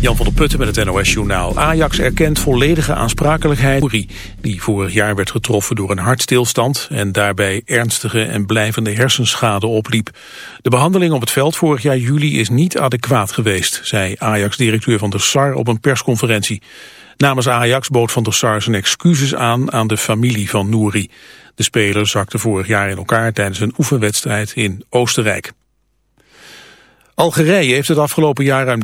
Jan van der Putten met het NOS-journaal. Ajax erkent volledige aansprakelijkheid. Die vorig jaar werd getroffen door een hartstilstand... en daarbij ernstige en blijvende hersenschade opliep. De behandeling op het veld vorig jaar juli is niet adequaat geweest... zei Ajax-directeur Van der Sar op een persconferentie. Namens Ajax bood Van der Sar zijn excuses aan aan de familie van Nouri. De speler zakte vorig jaar in elkaar tijdens een oefenwedstrijd in Oostenrijk. Algerije heeft het afgelopen jaar ruim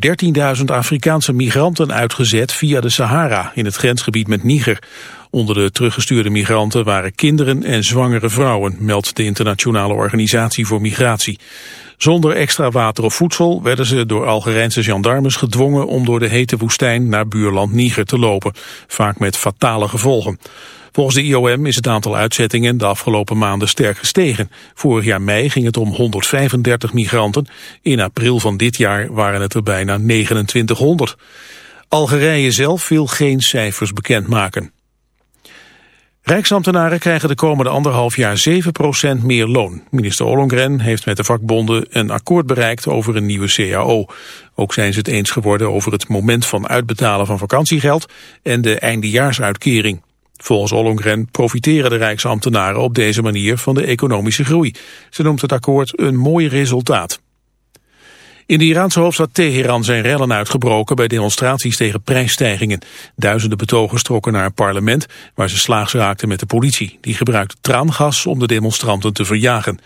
13.000 Afrikaanse migranten uitgezet via de Sahara in het grensgebied met Niger. Onder de teruggestuurde migranten waren kinderen en zwangere vrouwen, meldt de Internationale Organisatie voor Migratie. Zonder extra water of voedsel werden ze door Algerijnse gendarmes gedwongen om door de hete woestijn naar buurland Niger te lopen, vaak met fatale gevolgen. Volgens de IOM is het aantal uitzettingen de afgelopen maanden sterk gestegen. Vorig jaar mei ging het om 135 migranten. In april van dit jaar waren het er bijna 2900. Algerije zelf wil geen cijfers bekendmaken. Rijksambtenaren krijgen de komende anderhalf jaar 7% meer loon. Minister Ollongren heeft met de vakbonden een akkoord bereikt over een nieuwe CAO. Ook zijn ze het eens geworden over het moment van uitbetalen van vakantiegeld en de eindejaarsuitkering. Volgens Ollongren profiteren de Rijksambtenaren op deze manier van de economische groei. Ze noemt het akkoord een mooi resultaat. In de Iraanse hoofdstad Teheran zijn rellen uitgebroken bij demonstraties tegen prijsstijgingen. Duizenden betogers trokken naar een parlement waar ze slaags raakten met de politie. Die gebruikte traangas om de demonstranten te verjagen.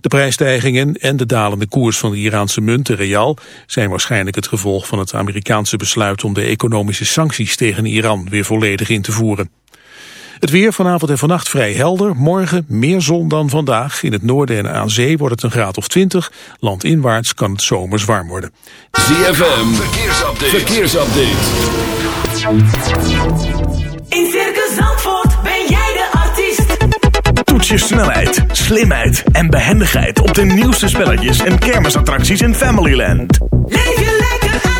De prijsstijgingen en de dalende koers van de Iraanse munt, de real, zijn waarschijnlijk het gevolg van het Amerikaanse besluit om de economische sancties tegen Iran weer volledig in te voeren. Het weer vanavond en vannacht vrij helder. Morgen meer zon dan vandaag. In het noorden en aan zee wordt het een graad of 20. Landinwaarts kan het zomers warm worden. ZFM, verkeersupdate. verkeersupdate. In Circus Zandvoort ben jij de artiest. Toets je snelheid, slimheid en behendigheid op de nieuwste spelletjes en kermisattracties in Familyland. Leef je lekker uit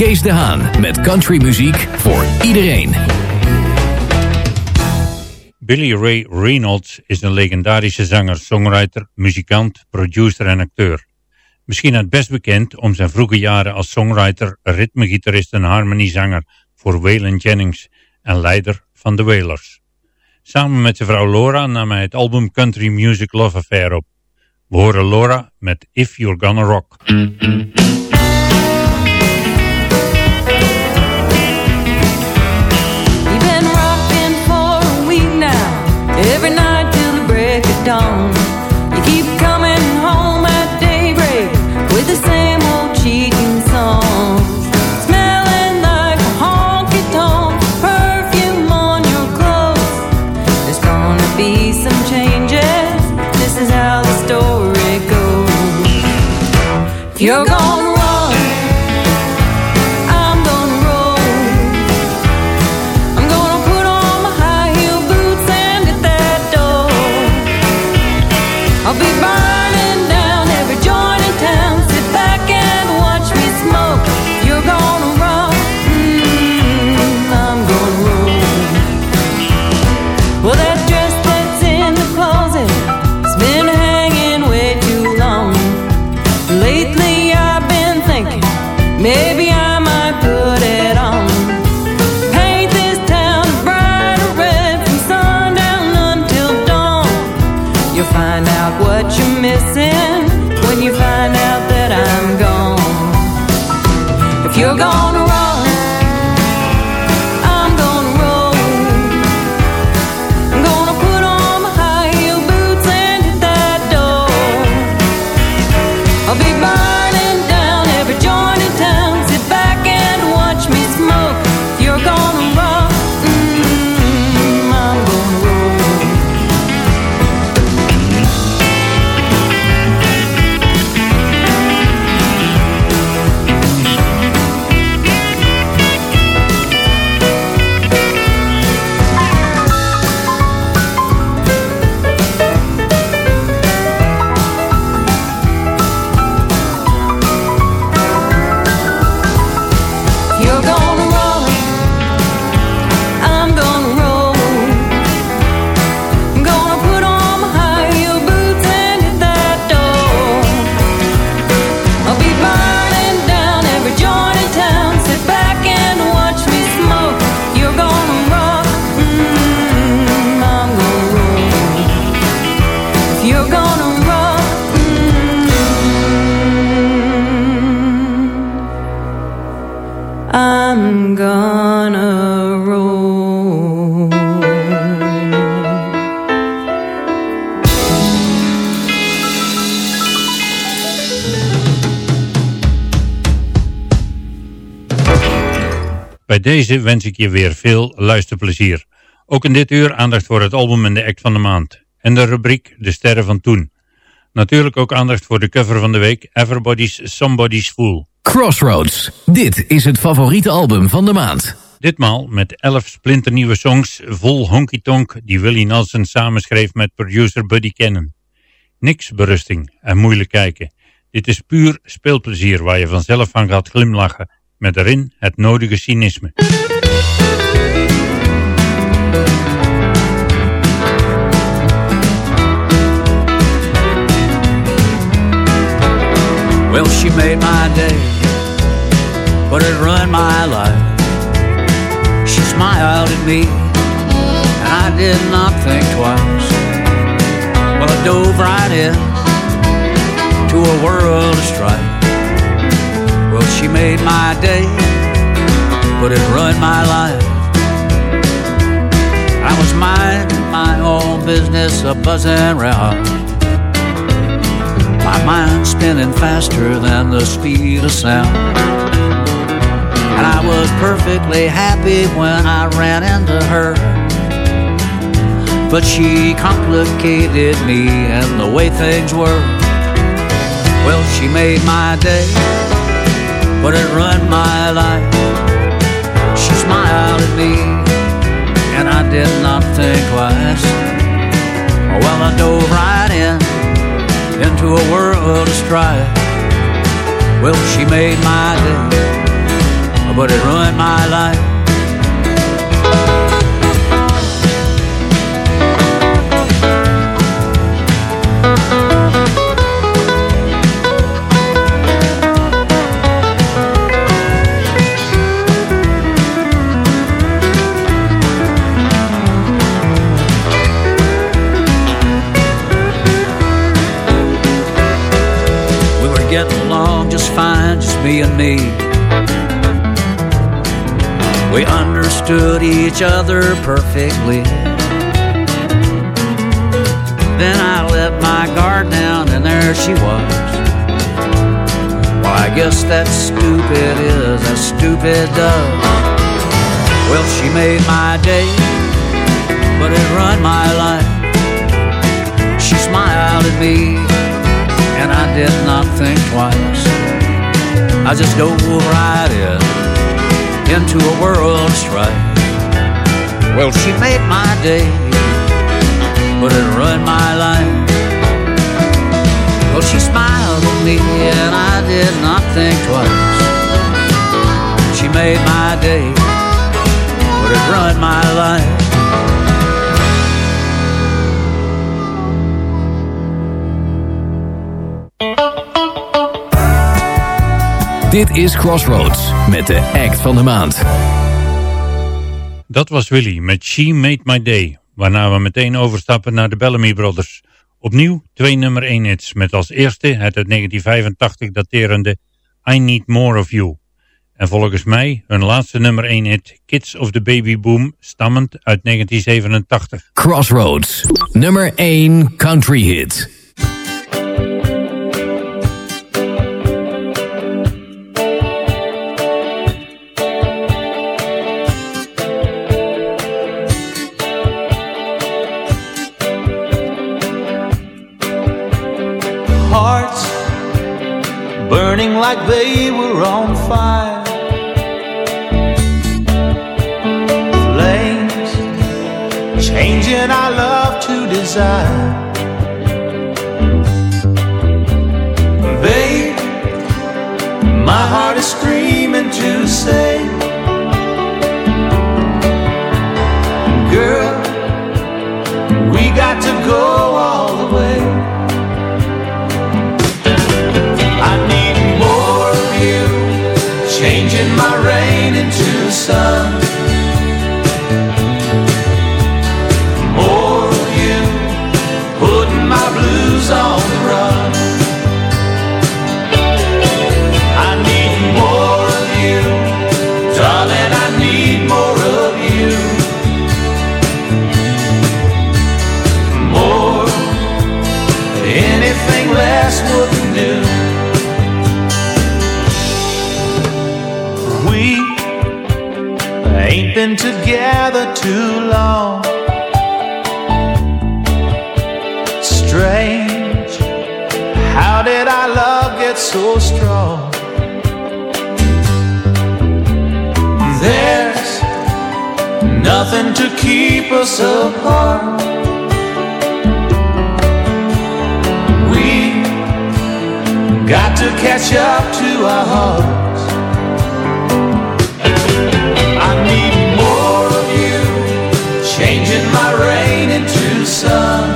Kees de Haan met countrymuziek voor iedereen. Billy Ray Reynolds is een legendarische zanger, songwriter, muzikant, producer en acteur. Misschien het best bekend om zijn vroege jaren als songwriter, ritmegitarist en harmoniezanger voor Waylon Jennings en leider van de Wailers. Samen met zijn vrouw Laura nam hij het album Country Music Love Affair op. We horen Laura met If You're Gonna Rock. Deze wens ik je weer veel luisterplezier. Ook in dit uur aandacht voor het album en de act van de maand. En de rubriek De Sterren van Toen. Natuurlijk ook aandacht voor de cover van de week Everybody's Somebody's Fool. Crossroads. Dit is het favoriete album van de maand. Ditmaal met elf splinternieuwe songs vol honky-tonk die Willie Nelson samenschreef met producer Buddy Cannon. Niks berusting en moeilijk kijken. Dit is puur speelplezier waar je vanzelf van gaat glimlachen, met erin het nodige cynisme. Well, she made my day, but it ruined my life. She smiled at me, and I did not think twice. Well, I dove right in to a world of strife. Well, she made my day, but it ruined my life. I was minding my own business, a buzzing round. My mind spinning faster than the speed of sound. And I was perfectly happy when I ran into her. But she complicated me and the way things were. Well, she made my day, but it ruined my life. She smiled at me, and I did not think twice. Well, I dove right in into a world of strife. Well, she made my day, but it ruined my life. Me and me. We understood each other perfectly. Then I let my guard down, and there she was. Well, I guess that stupid is as stupid does. Well, she made my day, but it ruined my life. She smiled at me, and I did not think twice. I just dove right in into a world of strife. Well, she made my day, but it ruined my life. Well, she smiled at me, and I did not think twice. She made my day, but it ruined my life. Dit is Crossroads met de act van de maand. Dat was Willy met She Made My Day, waarna we meteen overstappen naar de Bellamy Brothers. Opnieuw twee nummer 1 hits, met als eerste het uit 1985 daterende I Need More of You. En volgens mij hun laatste nummer 1 hit Kids of the Baby Boom, stammend uit 1987. Crossroads, nummer 1 country hit. Burning like they were on fire. Flames changing our love to desire. Babe, my heart is screaming to say, been together too long. Strange, how did our love get so strong? There's nothing to keep us apart. We got to catch up to our hearts. Sun.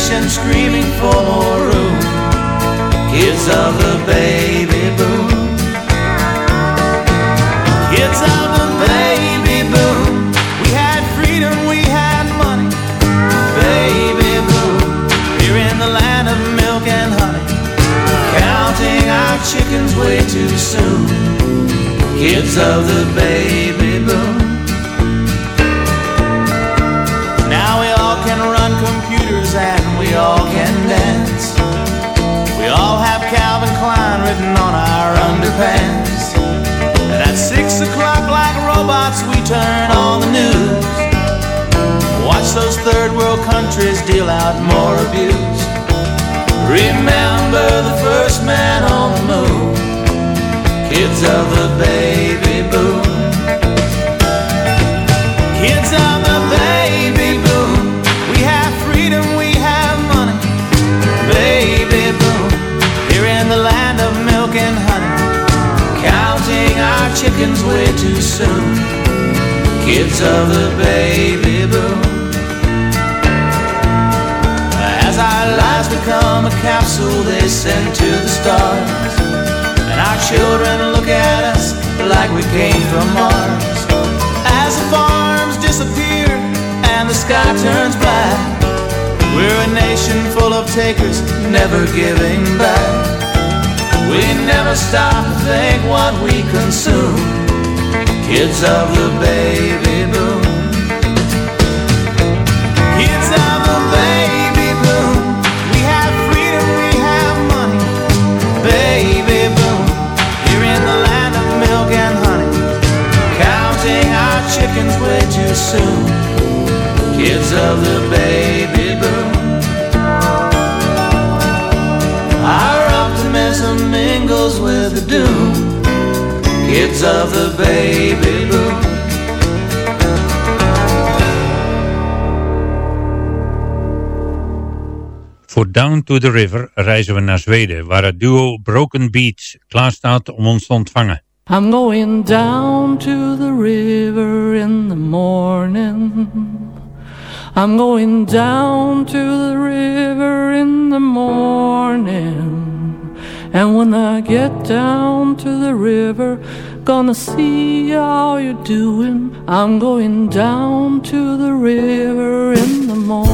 nation screaming for more room. Kids of the baby boom. Kids of the baby boom. We had freedom, we had money. Baby boom. Here in the land of milk and honey. Counting our chickens way too soon. Kids of the baby underpants. And at six o'clock, like robots, we turn on the news. Watch those third world countries deal out more abuse. Remember the first man on the moon, kids of the baby boom. Kids of chickens way too soon. Kids of the baby boom. As our lives become a capsule they send to the stars. And our children look at us like we came from Mars. As the farms disappear and the sky turns black, we're a nation full of takers, never giving back. We never stop to think what we consume. Kids of the baby boom. Kids of the baby boom. We have freedom, we have money. Baby boom. Here in the land of milk and honey. Counting our chickens way too soon. Kids of the baby with the doom. Kids of the baby boom. Voor Down to the River reizen we naar Zweden, waar het duo Broken Beats klaar staat om ons te ontvangen. I'm going down to the river in the morning. I'm going down to the river in the morning. And when I get down to the river, gonna see how you're doing. I'm going down to the river in the morning.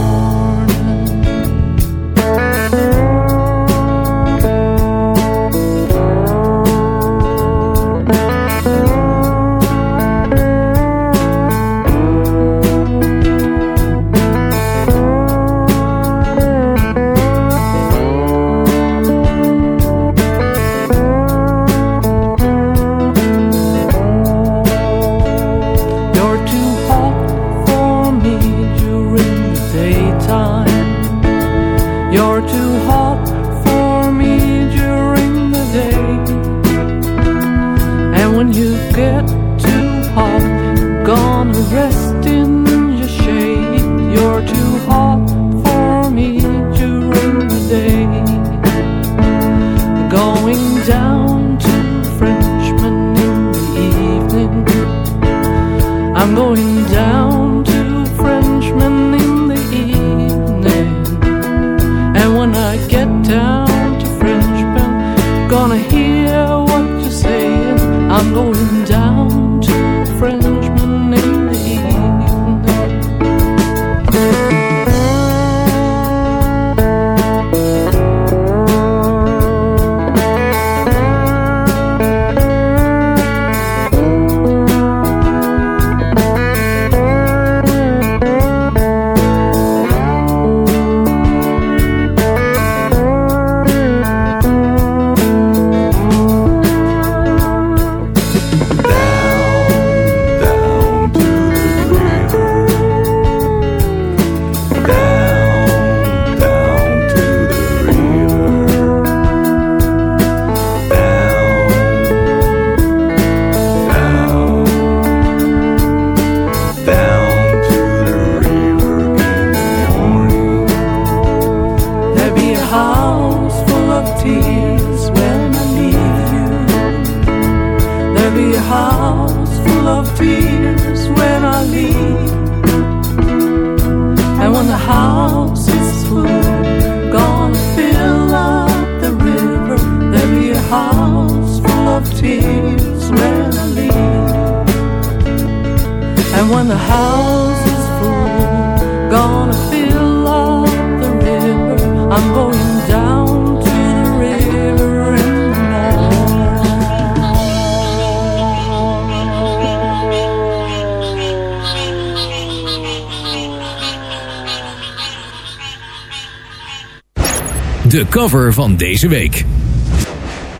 Cover van deze week.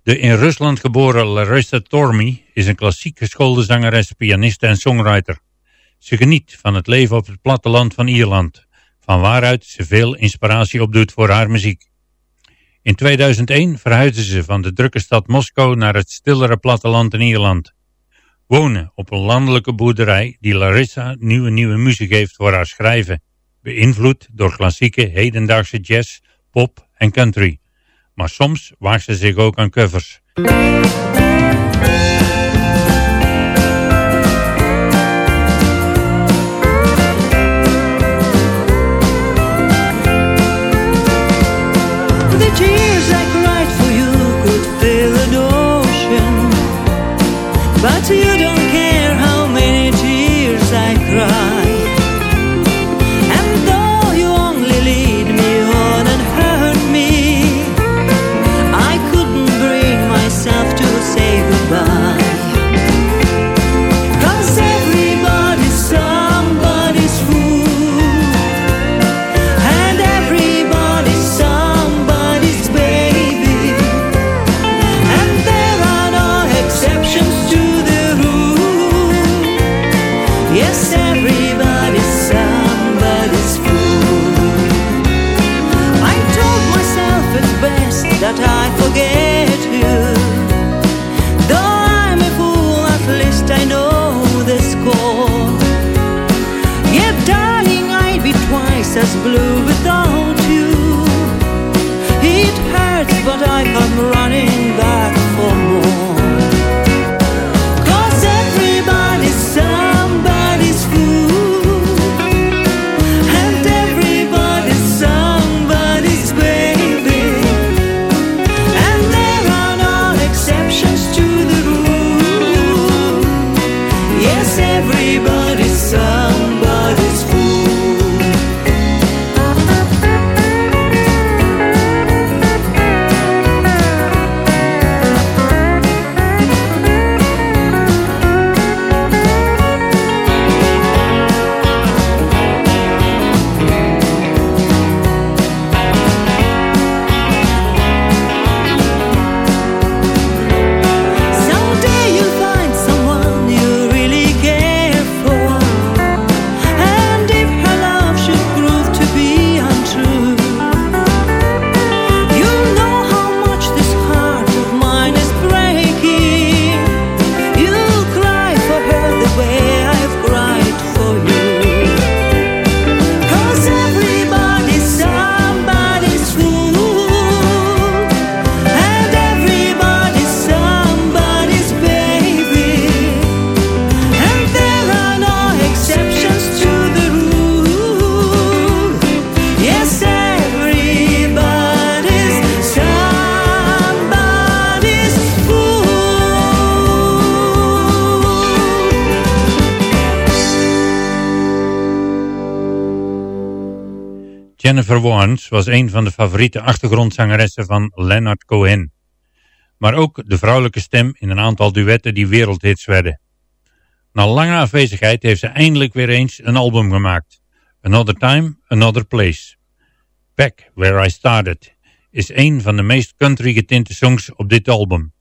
De in Rusland geboren Larissa Tormi is een klassiek geschoolde zangeres, pianiste en songwriter. Ze geniet van het leven op het platteland van Ierland, van waaruit ze veel inspiratie opdoet voor haar muziek. In 2001 verhuisde ze van de drukke stad Moskou naar het stillere platteland in Ierland. Wonen op een landelijke boerderij die Larissa nieuwe nieuwe muziek geeft voor haar schrijven, beïnvloed door klassieke hedendaagse jazz, pop en country. Maar soms waagt ze zich ook aan covers. Warnes was een van de favoriete achtergrondzangeressen van Leonard Cohen. Maar ook de vrouwelijke stem in een aantal duetten die wereldhits werden. Na lange afwezigheid heeft ze eindelijk weer eens een album gemaakt. Another Time, Another Place. Back Where I Started is een van de meest country getinte songs op dit album.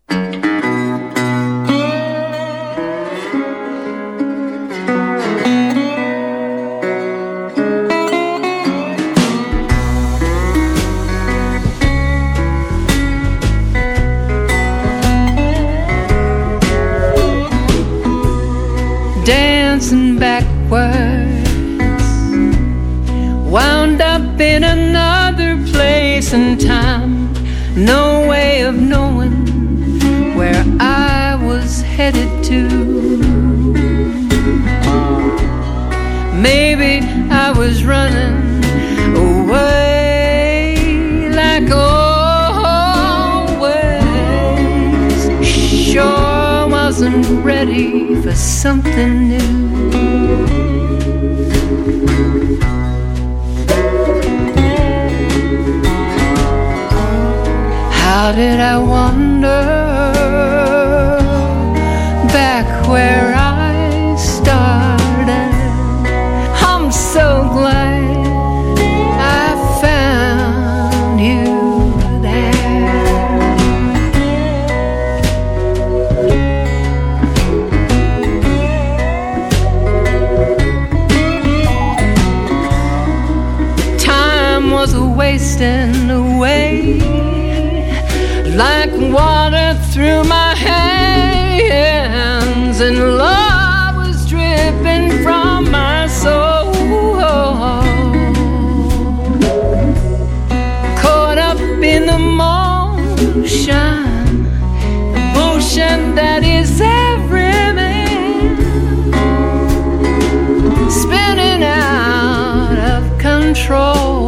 Control.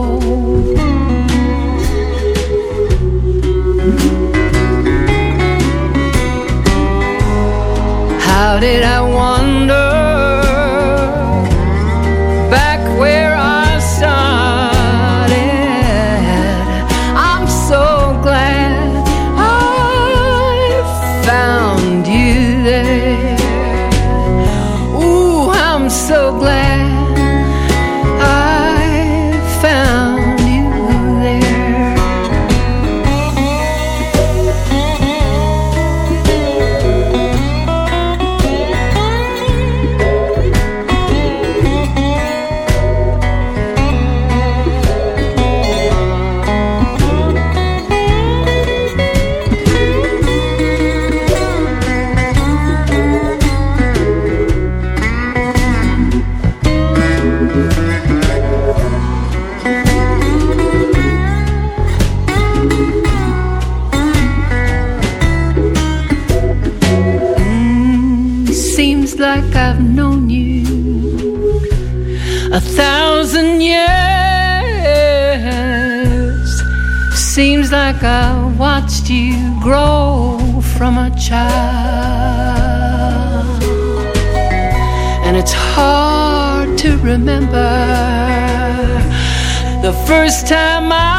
Grow from a child. And it's hard to remember the first time I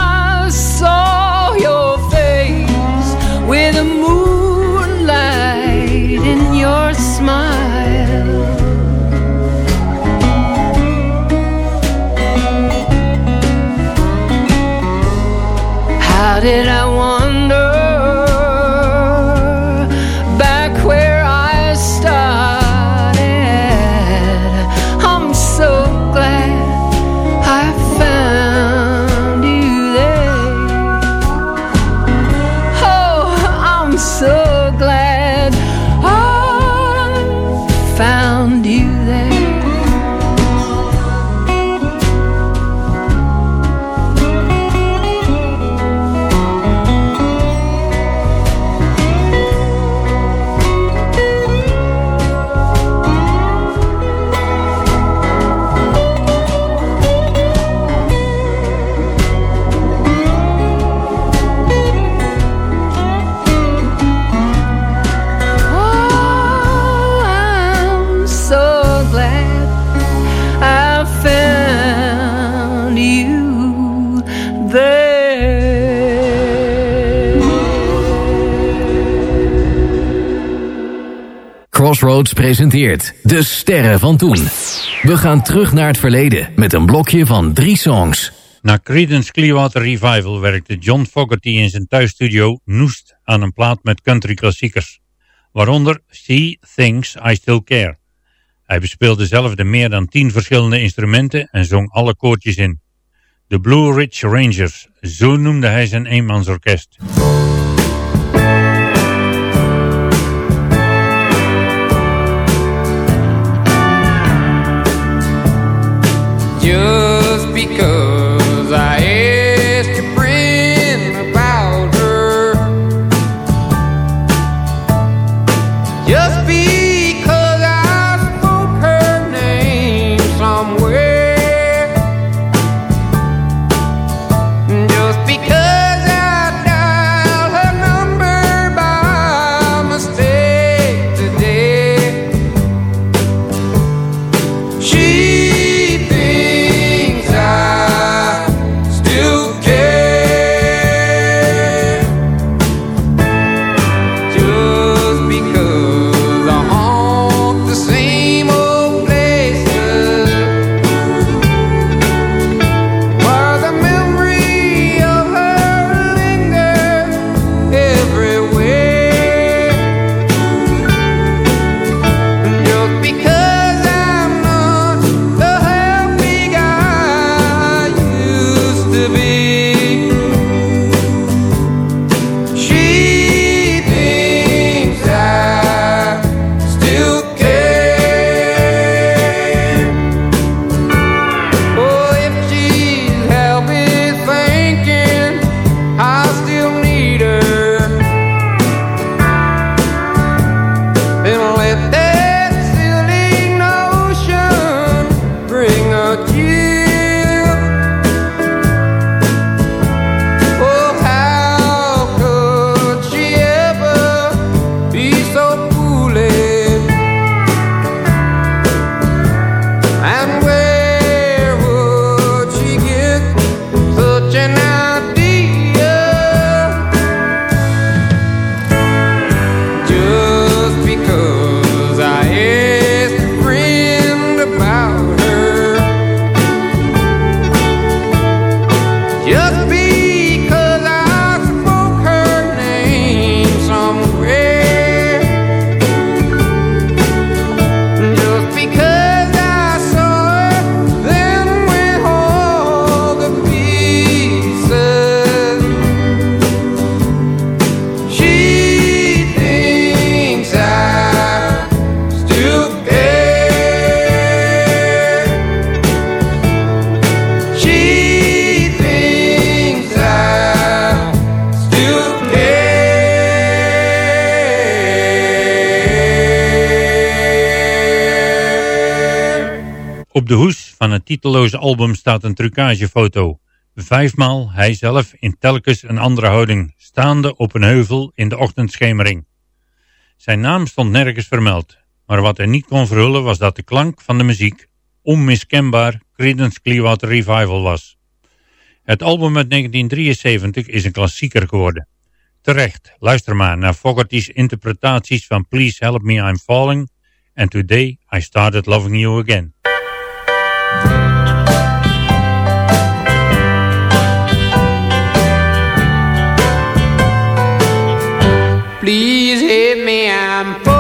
Crossroads presenteert De Sterren van Toen. We gaan terug naar het verleden met een blokje van drie songs. Na Creedence Clearwater Revival werkte John Fogerty in zijn thuisstudio Noest aan een plaat met country klassiekers. Waaronder See Things I Still Care. Hij bespeelde zelf de meer dan tien verschillende instrumenten en zong alle koortjes in. De Blue Ridge Rangers, zo noemde hij zijn eenmansorkest. Just because titelloze album staat een trucagefoto. Vijfmaal hij zelf in telkens een andere houding, staande op een heuvel in de ochtendschemering. Zijn naam stond nergens vermeld, maar wat hij niet kon verhullen was dat de klank van de muziek onmiskenbaar Creedence Clearwater Revival was. Het album uit 1973 is een klassieker geworden. Terecht, luister maar naar Fogerty's interpretaties van Please Help Me I'm Falling and Today I Started Loving You Again. Please hit me, I'm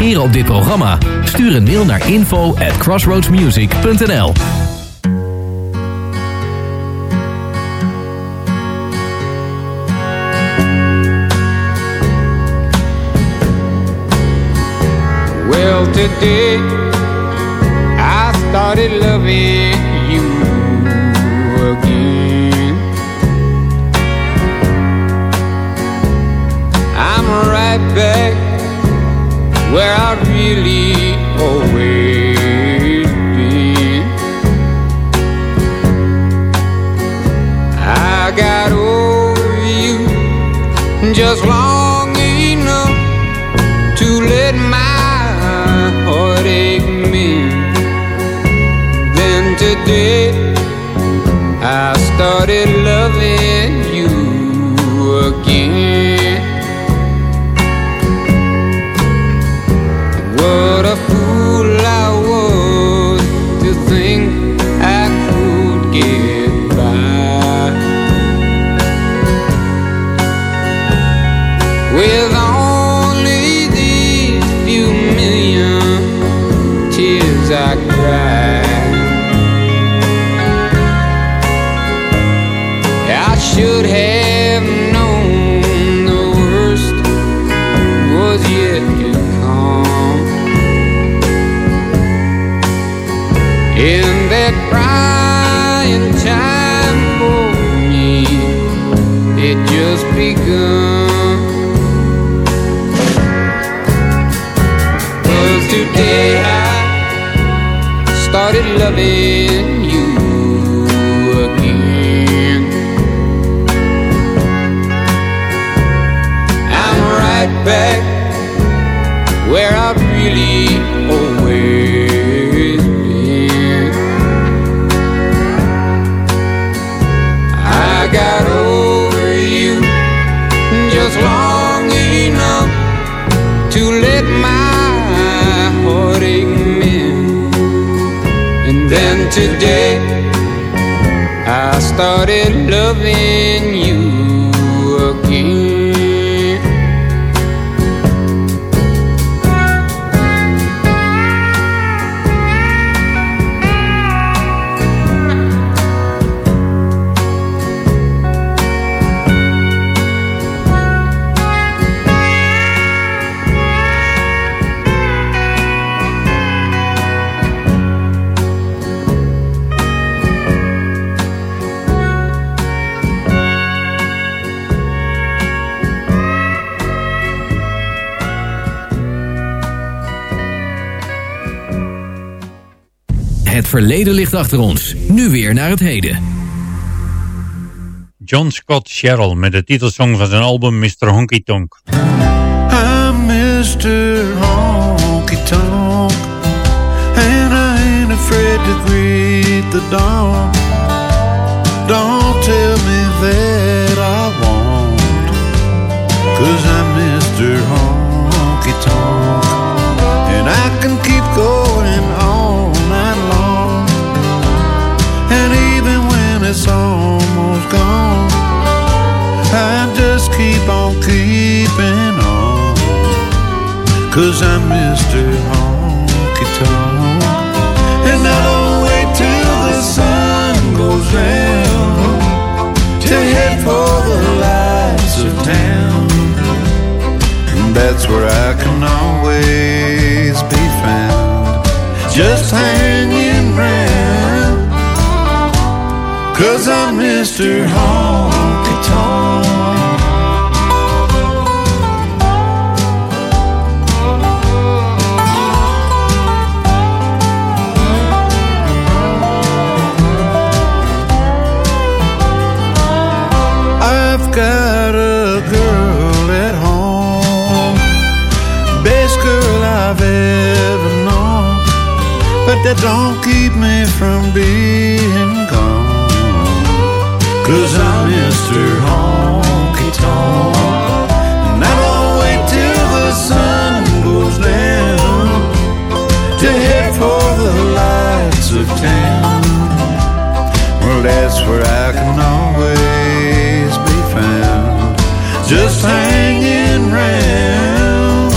reageren op dit programma? Stuur een mail naar info at crossroadsmusic.nl Well, today I started loving you again. I'm right back where I really always been. I got over you just long enough to let my heart ache me. Then today I started day I started loving started loving verleden ligt achter ons. Nu weer naar het heden. John Scott Sherrill met de titelsong van zijn album Mr. Honky Tonk. I'm Mr. Honky almost gone. I just keep on keeping on. Cause I'm Mr. Honky Tonk. And I don't wait till the sun goes down to head for the lights of town. And that's where I can always be found. Just hanging Cause I'm Mr. Honky Tonk. I've got a girl at home, best girl I've ever known, but that don't keep me from being Mr. Honky Tonk, and I don't wait till the sun goes down to head for the lights of town. Well, that's where I can always be found, just hanging round.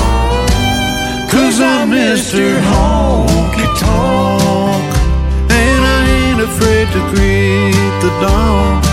Cause I'm Mr. Honky Tonk, and I ain't afraid to greet the dawn.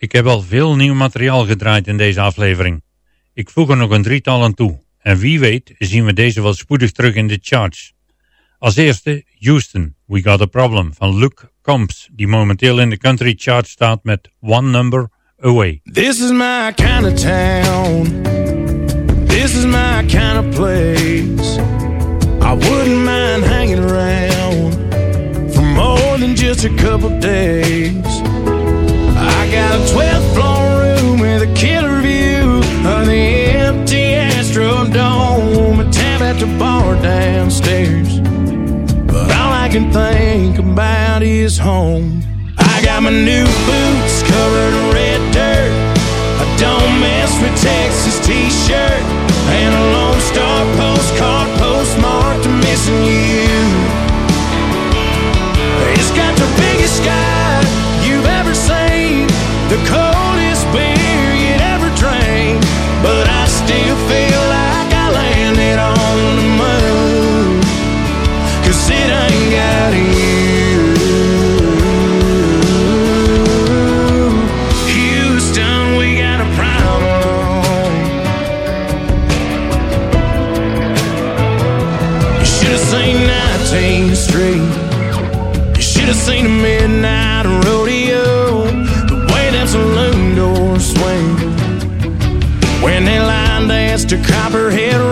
Ik heb al veel nieuw materiaal gedraaid in deze aflevering. Ik voeg er nog een drietal aan toe. En wie weet zien we deze wel spoedig terug in de charts. Als eerste Houston, We Got a Problem van Luke Combs, die momenteel in de country chart staat met One Number Away. This is my kind of town. This is my kind of place. I wouldn't mind hanging around for more than just a couple days. Got a 12th floor room with a killer view of the empty Astrodome, a tab at the bar downstairs. But all I can think about is home. I got my new boots covered in red dirt. I don't mess with Texas t-shirt and a Lone Star postcard postmarked missing you. It's got the biggest sky the coldest beer you'd ever drink, But I still feel like I landed on the moon. Cause it ain't got you. Houston, we got a problem. You should have seen 19th Street. You should have seen a man. Mr. Copperhead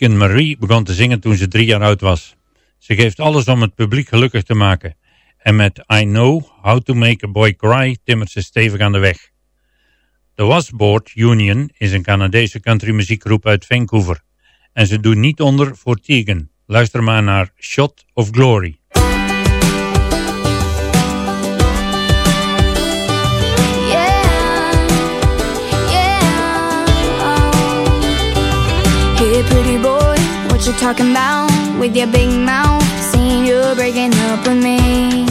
Megan Marie begon te zingen toen ze drie jaar oud was. Ze geeft alles om het publiek gelukkig te maken. En met I Know How To Make A Boy Cry timmert ze stevig aan de weg. The Wasbord Union is een Canadese countrymuziekgroep uit Vancouver. En ze doen niet onder voor Tegan. Luister maar naar Shot of Glory. you're talking about with your big mouth? Saying you're breaking up with me.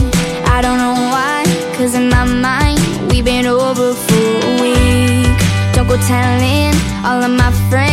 I don't know why, cause in my mind We've been over for a week. Don't go telling all of my friends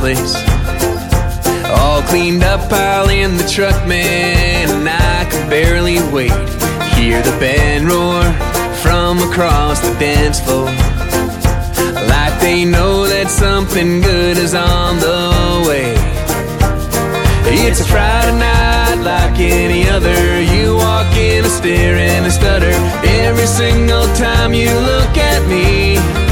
place. All cleaned up, pile in the truck, man, and I could barely wait. Hear the band roar from across the dance floor. Like they know that something good is on the way. It's a Friday night like any other. You walk in a stare and a stutter every single time you look at me.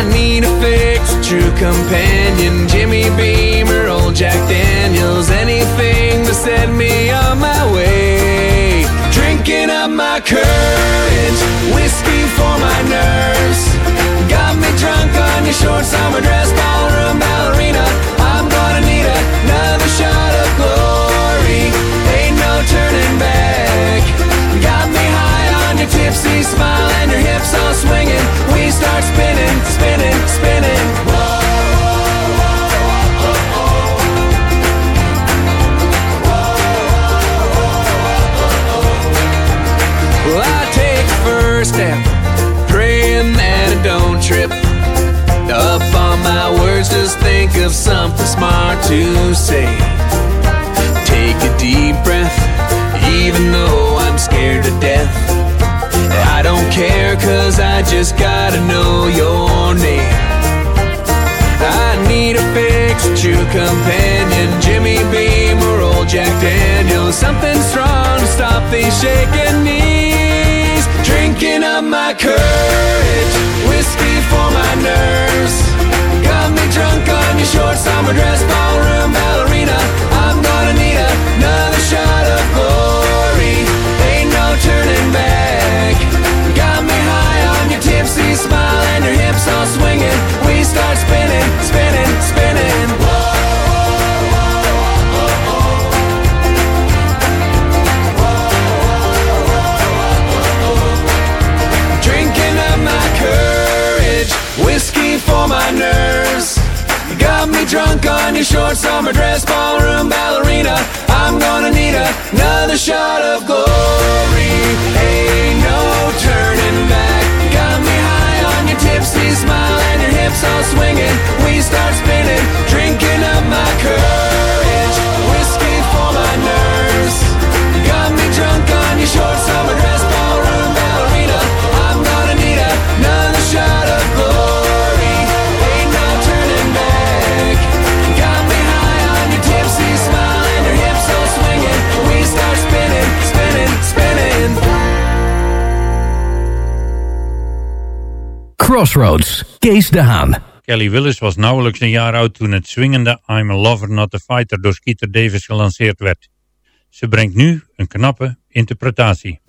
I need a fix, true companion. Jimmy Beam or old Jack Daniels, anything to set me on my way. Drinking up my courage, whiskey for my nerves. Got me drunk on your short summer dress, ballroom ballerina. I'm gonna need another shot of glory. Ain't no turning back. Got me high on your tipsy smile your swinging. We start spinning, spinning, spinning. Well, I take first step, praying that I don't trip. Up my words, just think of something smart to say. Take a deep breath, even though I'm scared to death. Care, cause I just gotta know your name. I need a fix, true companion. Jimmy Beam or old Jack Daniels. Something strong to stop these shaking knees. Drinking up my courage, whiskey for my nerves. Got me drunk on your short summer dress, for my nerves. You Got me drunk on your short summer dress, ballroom ballerina. I'm gonna need another shot of glory. Ain't no turning back. Got me high on your tipsy smile and your hips all swinging. We start spinning, drinking up my courage, Crossroads, Kees de Haan. Kelly Willis was nauwelijks een jaar oud toen het swingende I'm a Lover Not a Fighter door Skeeter Davis gelanceerd werd. Ze brengt nu een knappe interpretatie.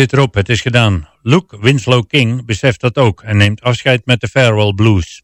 zit erop, het is gedaan. Luke Winslow King beseft dat ook en neemt afscheid met de Farewell Blues.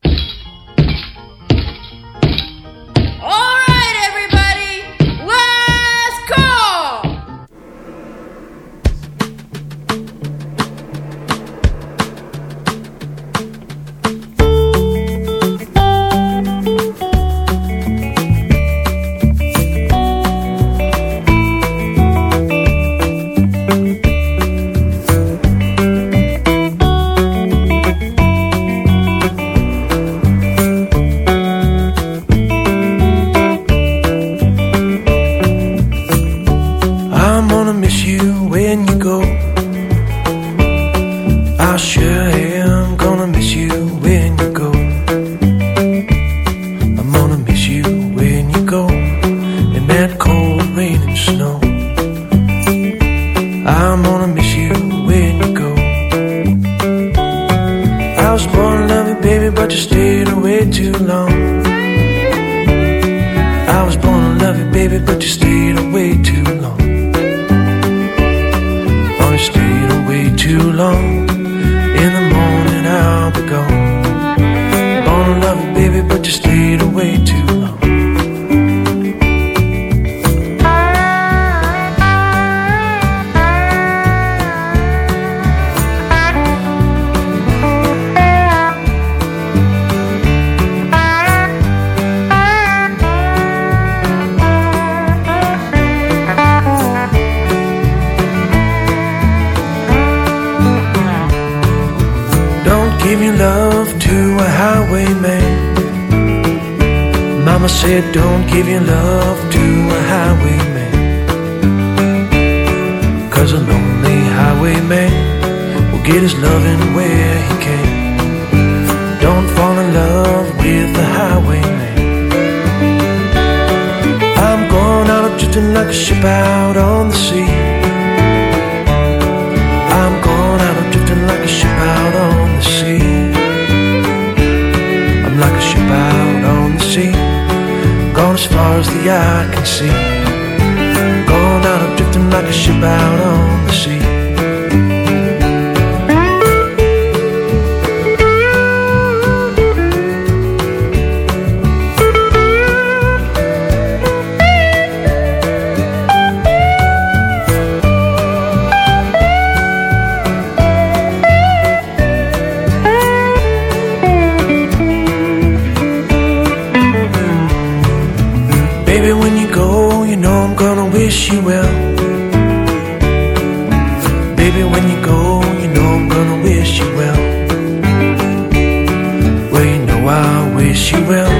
Wish you well.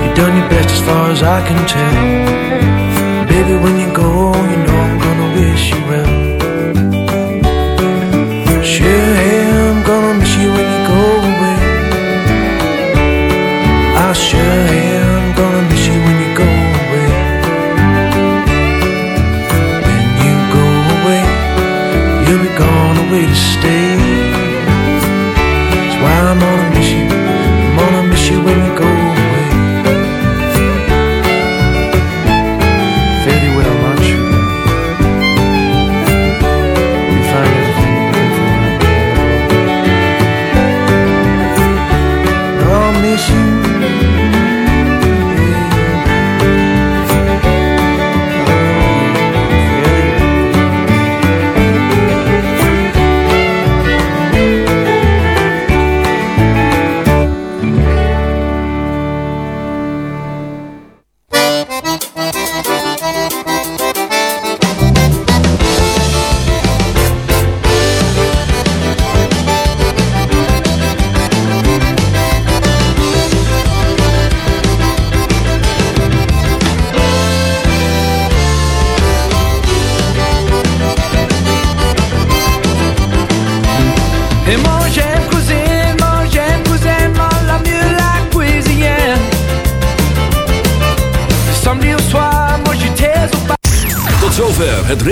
You've done your best as far as I can tell. Baby, when you go, you know I'm gonna wish you well. Sure am gonna miss you when you go away. I sure am gonna miss you when you go away. When you go away, you'll be gone away to stay.